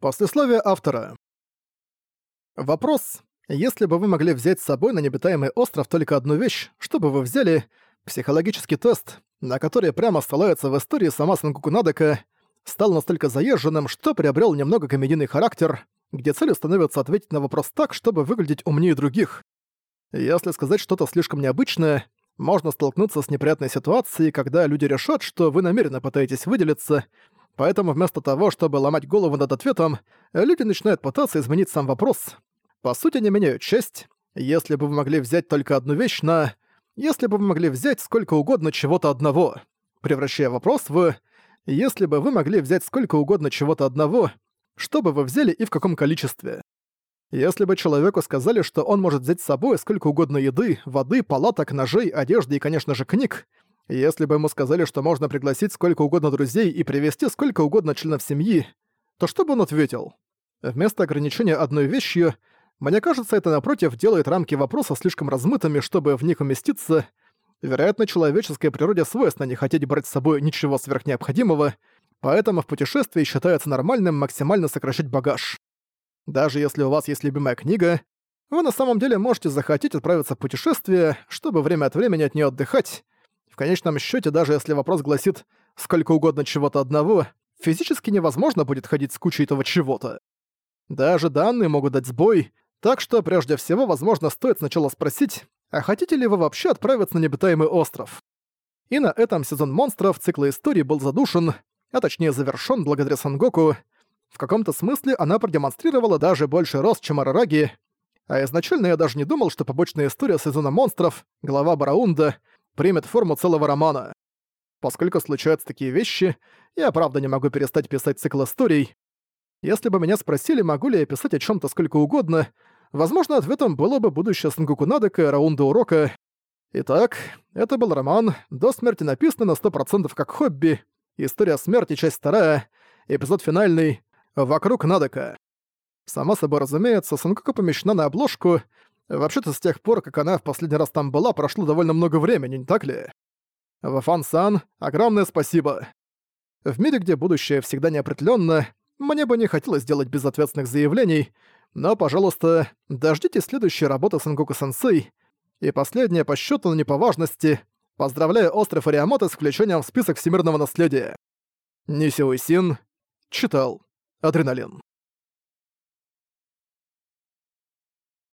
Послесловие автора. Вопрос. Если бы вы могли взять с собой на необитаемый остров только одну вещь, что бы вы взяли? Психологический тест, на который прямо ссылается в истории сама Сангуку Надека, стал настолько заезженным, что приобрел немного комедийный характер, где целью становится ответить на вопрос так, чтобы выглядеть умнее других. Если сказать что-то слишком необычное, можно столкнуться с неприятной ситуацией, когда люди решат, что вы намеренно пытаетесь выделиться, Поэтому вместо того, чтобы ломать голову над ответом, люди начинают пытаться изменить сам вопрос. По сути, они меняют часть. Если бы вы могли взять только одну вещь на... Если бы вы могли взять сколько угодно чего-то одного, превращая вопрос в... Если бы вы могли взять сколько угодно чего-то одного, что бы вы взяли и в каком количестве? Если бы человеку сказали, что он может взять с собой сколько угодно еды, воды, палаток, ножей, одежды и, конечно же, книг, если бы ему сказали, что можно пригласить сколько угодно друзей и привести сколько угодно членов семьи, то что бы он ответил? Вместо ограничения одной вещью, мне кажется, это напротив делает рамки вопроса слишком размытыми, чтобы в них уместиться. Вероятно, человеческой природе свойственно не хотеть брать с собой ничего сверхнеобходимого, поэтому в путешествии считается нормальным максимально сокращать багаж. Даже если у вас есть любимая книга, вы на самом деле можете захотеть отправиться в путешествие, чтобы время от времени от нее отдыхать, конечном счете, даже если вопрос гласит «сколько угодно чего-то одного», физически невозможно будет ходить с кучей этого чего-то. Даже данные могут дать сбой, так что прежде всего, возможно, стоит сначала спросить, а хотите ли вы вообще отправиться на необитаемый остров? И на этом сезон монстров цикла истории был задушен, а точнее завершён благодаря Сангоку. В каком-то смысле она продемонстрировала даже больше рост, чем Арараги, а изначально я даже не думал, что побочная история сезона монстров, глава Бараунда, примет форму целого романа. Поскольку случаются такие вещи, я правда не могу перестать писать цикл историй. Если бы меня спросили, могу ли я писать о чем то сколько угодно, возможно, ответом было бы будущее Сангуку Надека Раунда Урока. Итак, это был роман, до смерти написанный на 100% как хобби, история смерти, часть вторая, эпизод финальный, вокруг Надека. Само собой разумеется, Сангуку помещена на обложку, Вообще-то с тех пор, как она в последний раз там была, прошло довольно много времени, не так ли? Вафан-сан, огромное спасибо. В мире, где будущее всегда неопределённо, мне бы не хотелось делать безответственных заявлений, но, пожалуйста, дождитесь следующей работы Сангоку-сенсей и последняя по счёту, но не по важности. Поздравляю остров Ариамото с включением в список всемирного наследия. Нисиуисин читал. Адреналин.